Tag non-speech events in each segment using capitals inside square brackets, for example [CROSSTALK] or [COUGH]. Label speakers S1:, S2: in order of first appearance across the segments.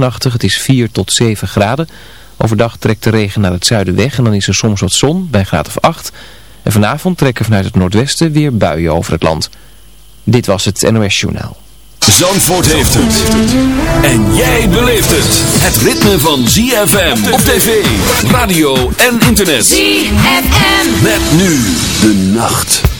S1: regenachtig, het is 4 tot 7 graden. Overdag trekt de regen naar het zuiden weg en dan is er soms wat zon bij graad of 8. En vanavond trekken vanuit het noordwesten weer buien over het land. Dit was het NOS Journaal.
S2: Zandvoort heeft het. En jij beleeft het. Het ritme van ZFM op tv, radio en internet.
S3: ZFM.
S2: Met nu de nacht.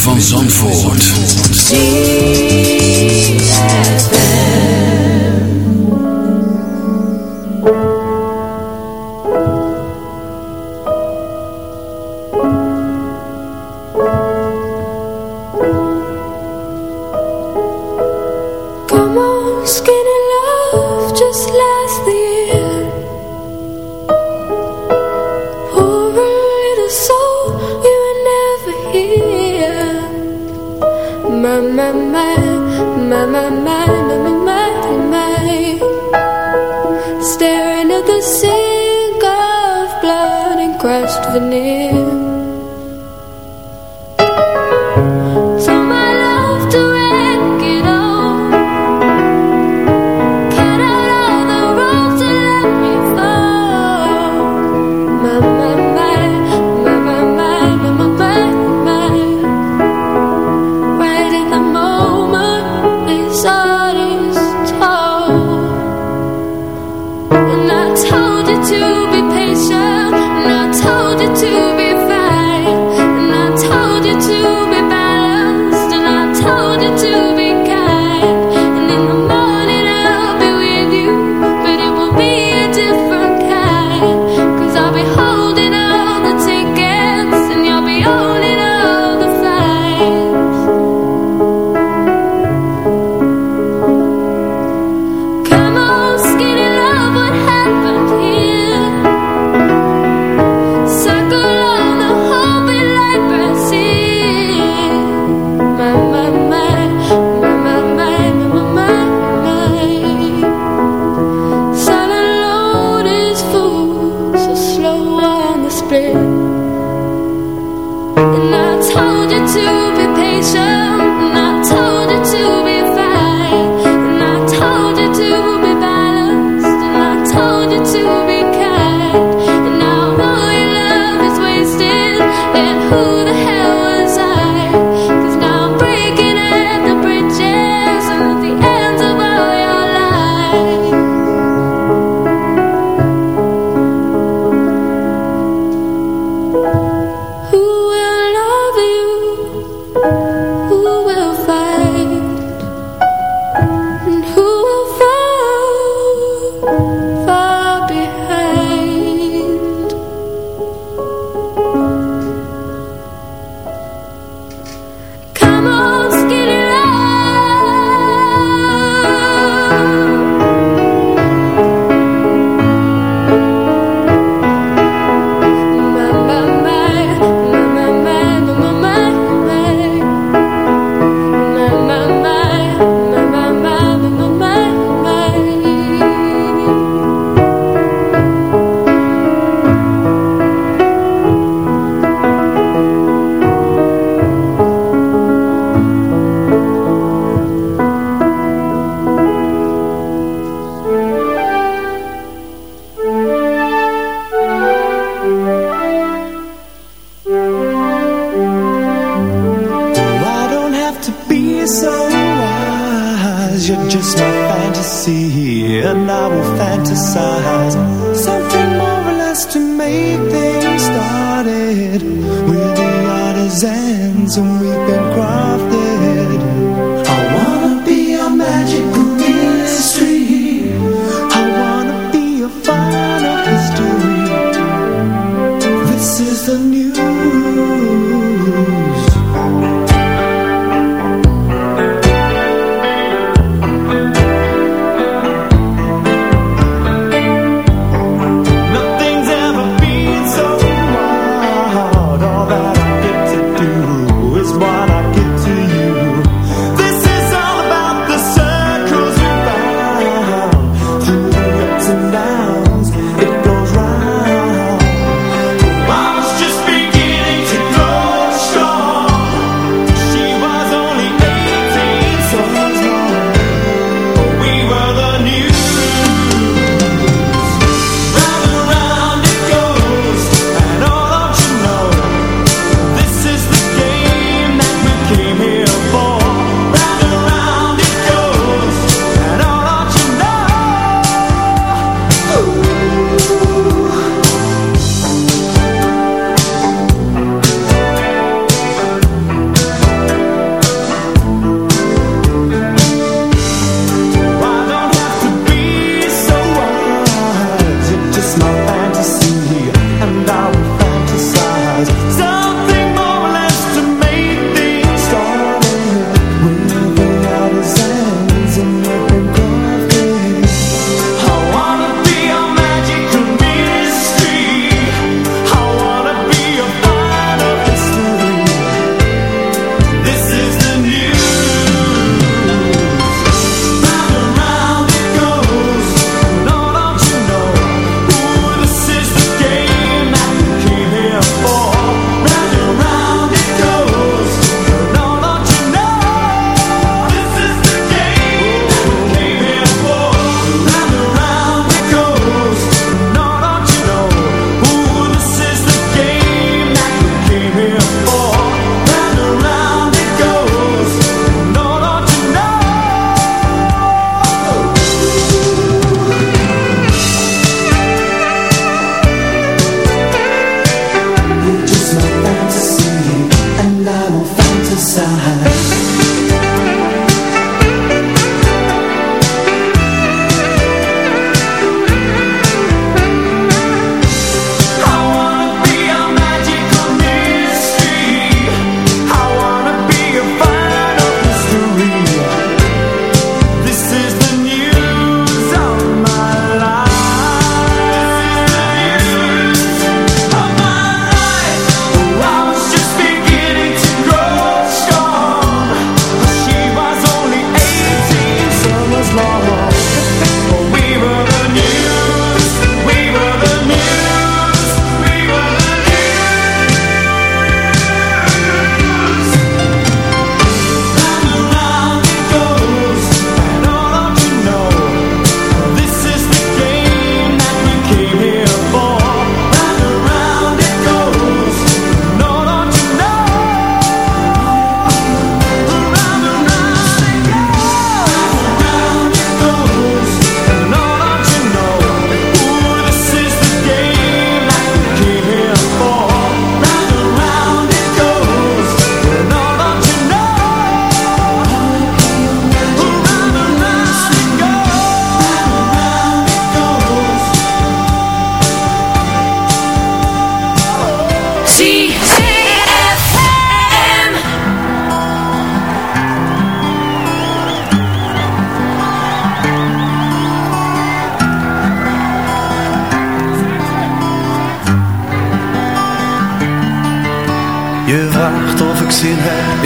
S4: Van Zandvoort.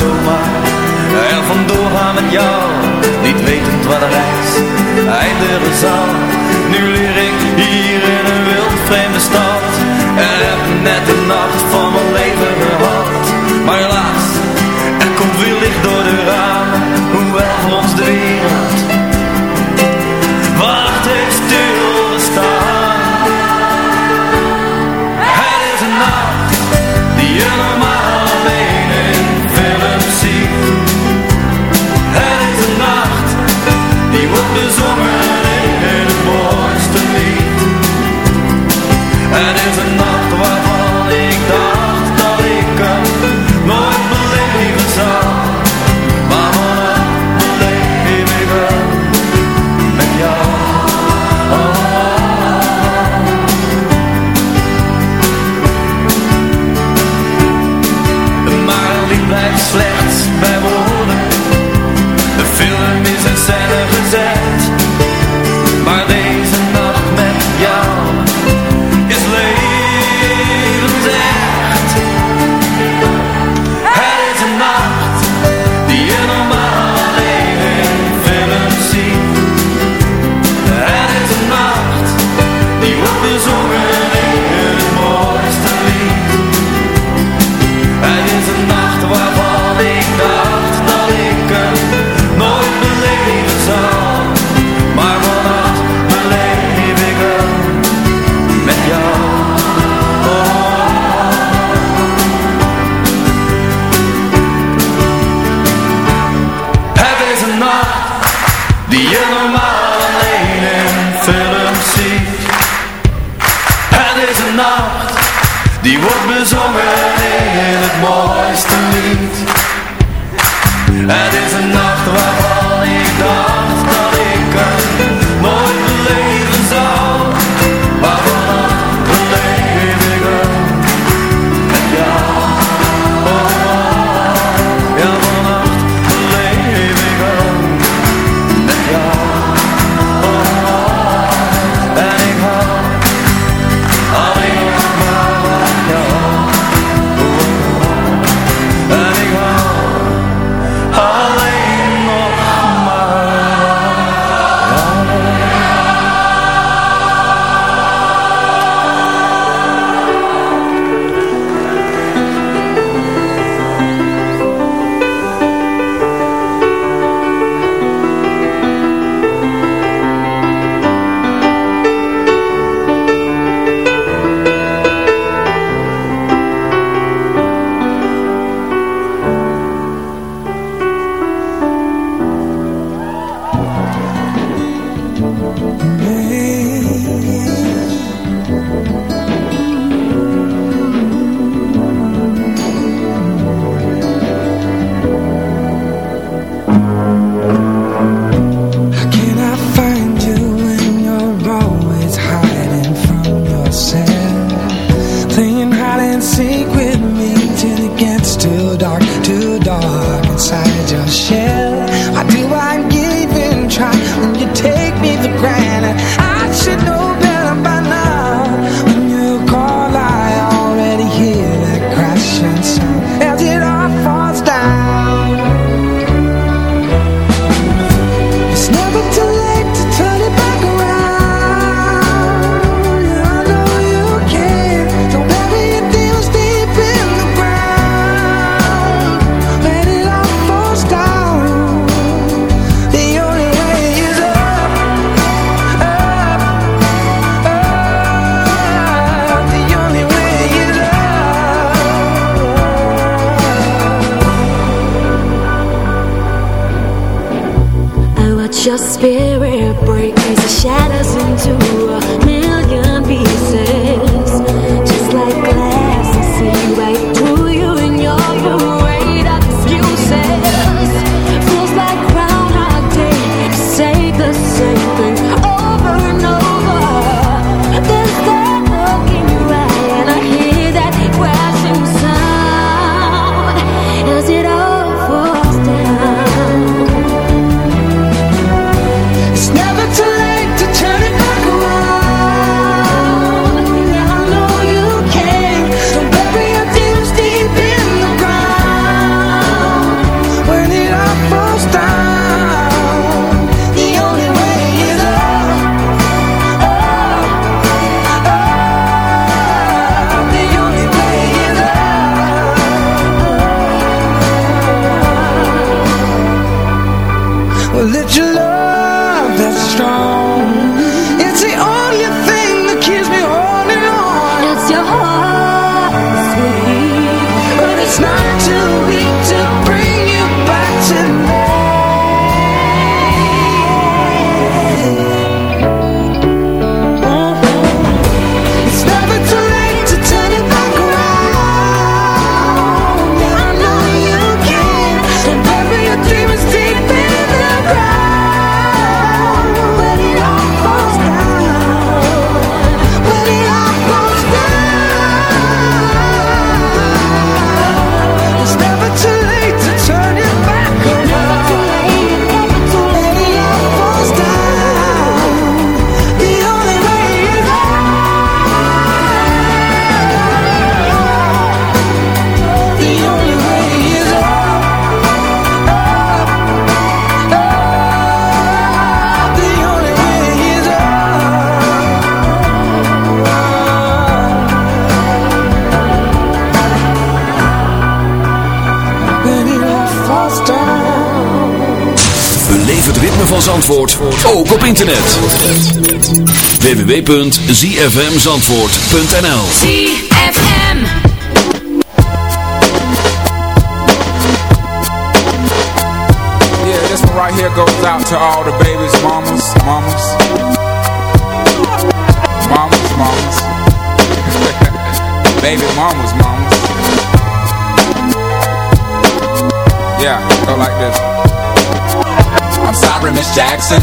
S5: zomaar er vandoor gaan met jou, niet wetend wat de reis eindigen zal. Nu leer ik hier in een wild vreemde stad en heb net de nacht van mijn leven gehad. Maar helaas, er komt weer licht door de ramen Hoewel ons de wereld Wacht heeft stilgestaan Het is een nacht die je normaal bezongen in het is een nacht
S2: till it
S4: internet. www.zfmzandvoort.nl
S6: ZFM.
S7: Yeah, this one right here goes out to all the babies, mamas, mamas. Mamas, mamas. [LAUGHS] Baby mamas, mamas. Yeah, go like this. I'm sorry, Miss Jackson.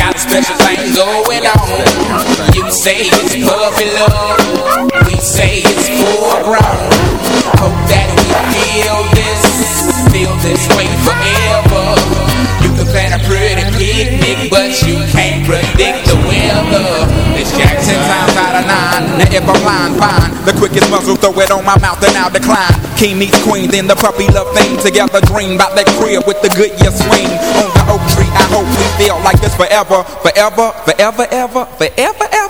S7: got special thing going on. You say it's puppy love. We say it's full grown. Hope that we feel this, feel this way forever. You can plan a pretty picnic, but you can't predict the weather. It's Jackson times out of nine. Now if I'm lying, fine. The quickest muzzle, throw it on my mouth and I'll decline. King meets queen, then the puppy love thing. Together dream about that crib with the Goodyear swing. On the I hope we feel like this forever, forever, forever, ever, forever, ever.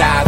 S7: apologize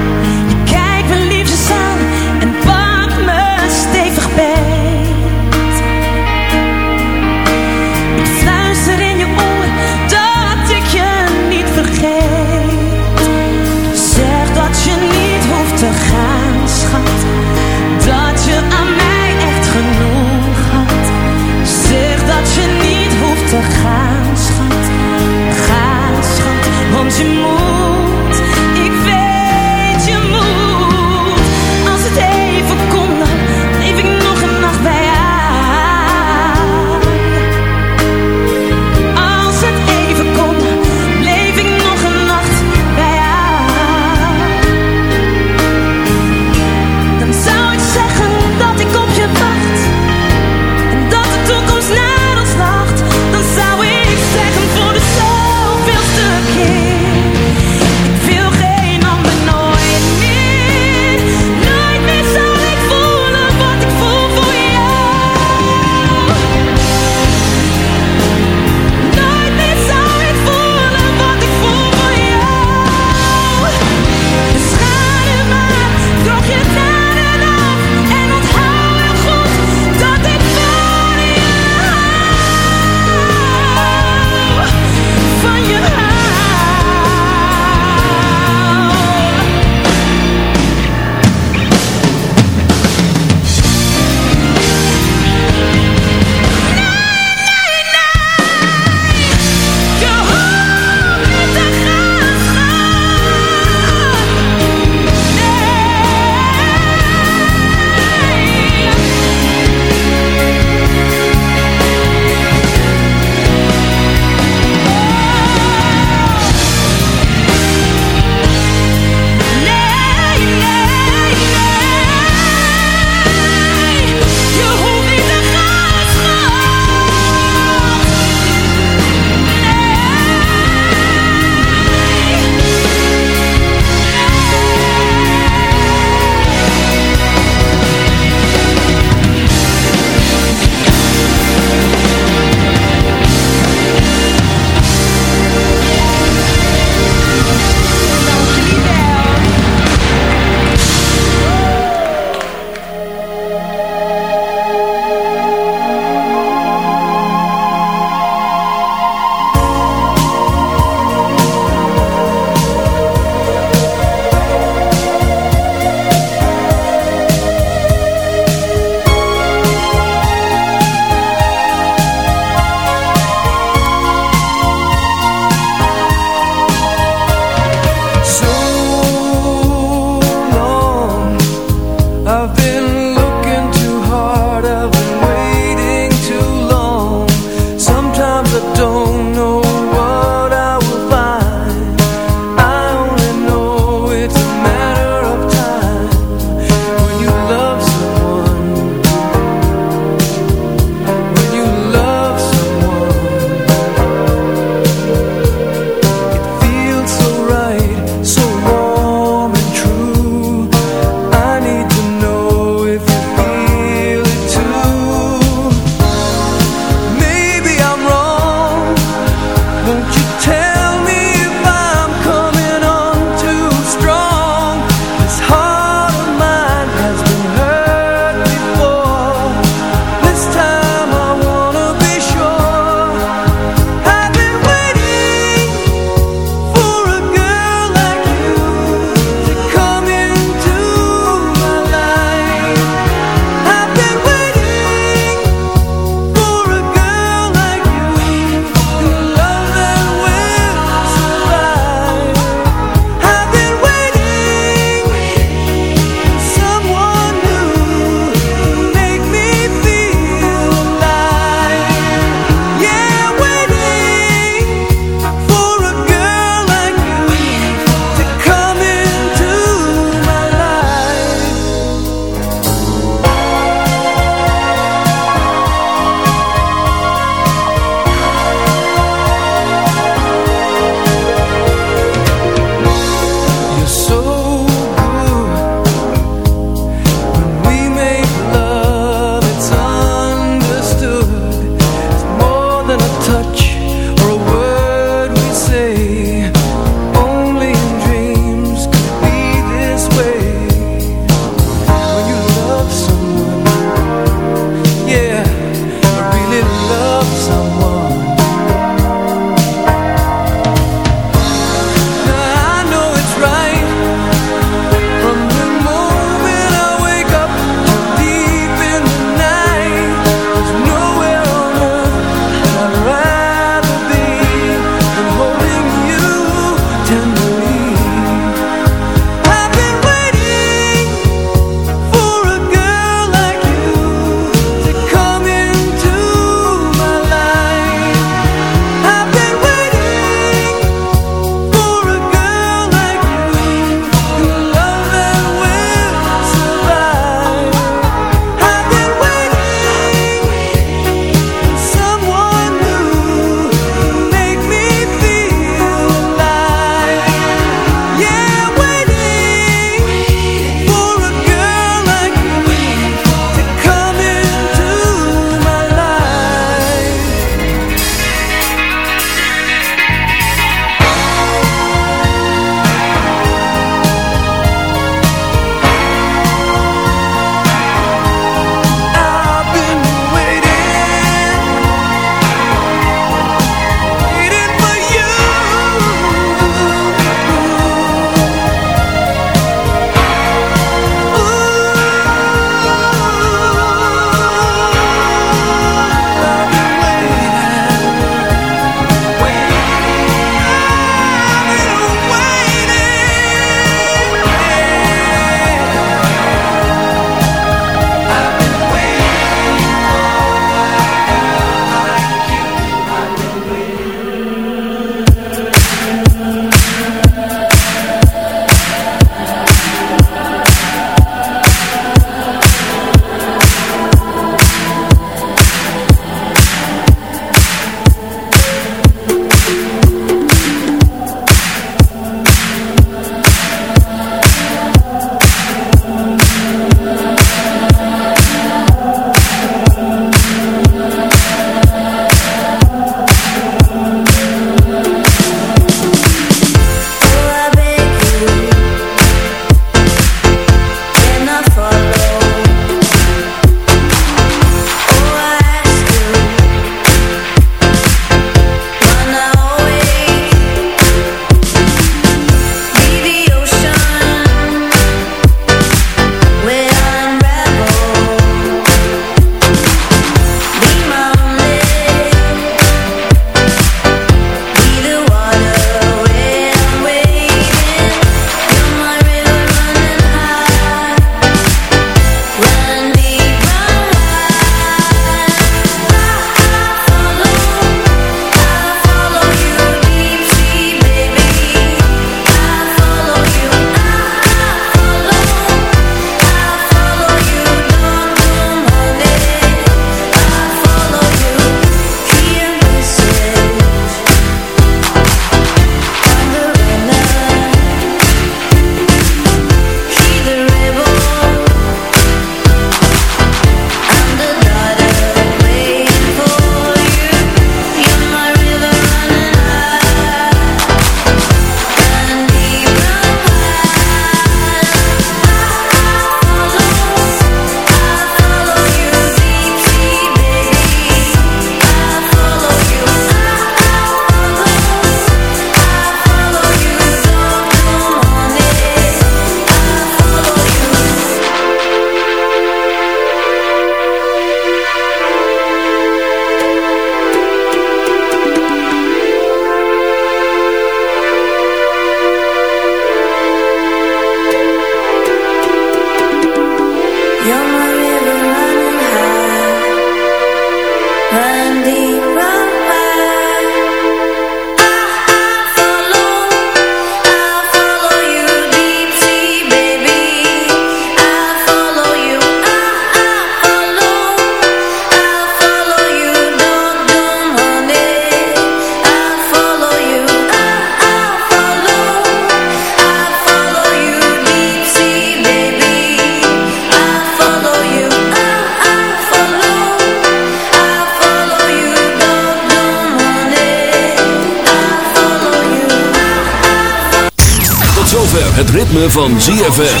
S4: ritme van ZFM.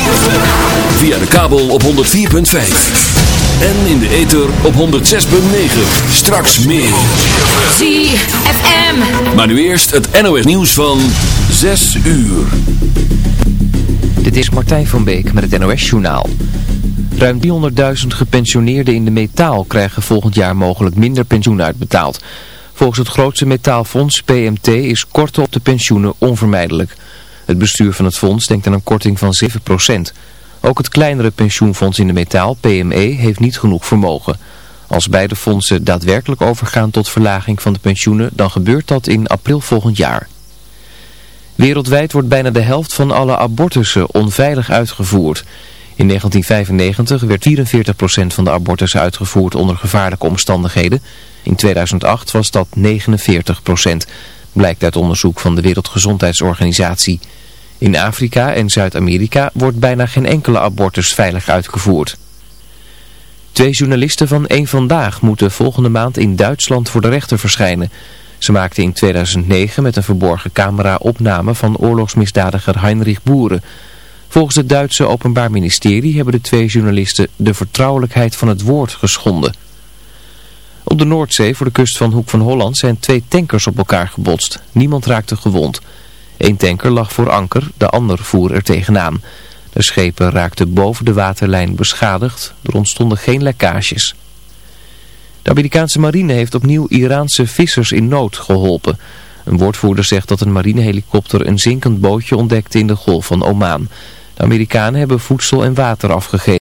S4: Via de kabel op 104.5. En in de ether op 106.9. Straks meer.
S3: ZFM.
S4: Maar nu eerst het NOS nieuws van 6 uur.
S1: Dit is Martijn van Beek met het NOS-journaal. Ruim 300.000 gepensioneerden in de metaal krijgen volgend jaar mogelijk minder pensioen uitbetaald. Volgens het grootste metaalfonds PMT is korten op de pensioenen onvermijdelijk. Het bestuur van het fonds denkt aan een korting van 7%. Ook het kleinere pensioenfonds in de metaal, PME, heeft niet genoeg vermogen. Als beide fondsen daadwerkelijk overgaan tot verlaging van de pensioenen, dan gebeurt dat in april volgend jaar. Wereldwijd wordt bijna de helft van alle abortussen onveilig uitgevoerd. In 1995 werd 44% van de abortussen uitgevoerd onder gevaarlijke omstandigheden. In 2008 was dat 49%, blijkt uit onderzoek van de Wereldgezondheidsorganisatie. In Afrika en Zuid-Amerika wordt bijna geen enkele abortus veilig uitgevoerd. Twee journalisten van Eén Vandaag moeten volgende maand in Duitsland voor de rechter verschijnen. Ze maakten in 2009 met een verborgen camera opname van oorlogsmisdadiger Heinrich Boeren. Volgens het Duitse Openbaar Ministerie hebben de twee journalisten de vertrouwelijkheid van het woord geschonden. Op de Noordzee voor de kust van Hoek van Holland zijn twee tankers op elkaar gebotst. Niemand raakte gewond. Eén tanker lag voor anker, de ander voer er tegenaan. De schepen raakten boven de waterlijn beschadigd. Er ontstonden geen lekkages. De Amerikaanse marine heeft opnieuw Iraanse vissers in nood geholpen. Een woordvoerder zegt dat een marinehelikopter een zinkend bootje ontdekte in de golf van Oman. De Amerikanen hebben voedsel en water afgegeven.